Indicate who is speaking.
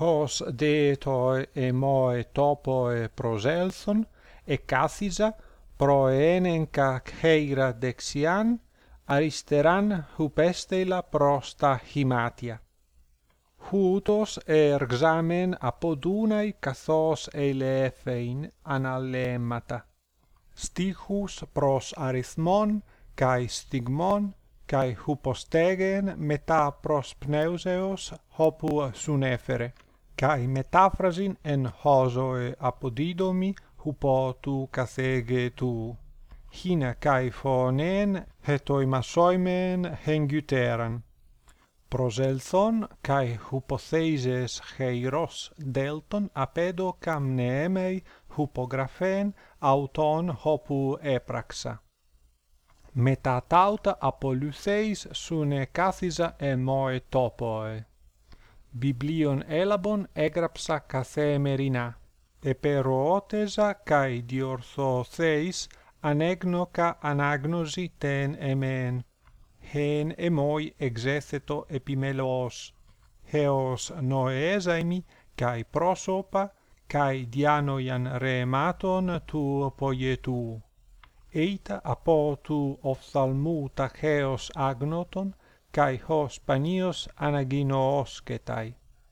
Speaker 1: hos deetoi e moe topoe proselthon e cathisa proenen ca cheira dexian aristeran hupestela prosta himatia. Hutos erxamen apodunai kathos eleefein analemata. Stichus pros arithmon kai stigmon kai hupostegen meta pros pneuseos hopu sunefere kai metaphrasin en hosoe apodidomi hupo tu kathege tu. Hina kai phonen hetoi masoimen henguteran proselthon kai hypotheses heiros delton apedo cam neemei hypographen auton hopu epraxa. Meta tauta apolutheis sune e emoe topoe biblion elabon egrapsa cathemerina, eperootesa cae diorthotheis anegnoca anagnosi ten emen. Hen emoi exetheto epimelos, heos noesaimi kai prosopa kai dianoian rematon tu poietu. Eita apo tu ophthalmu tachheos agnoton, kai hos panios anaginoosketai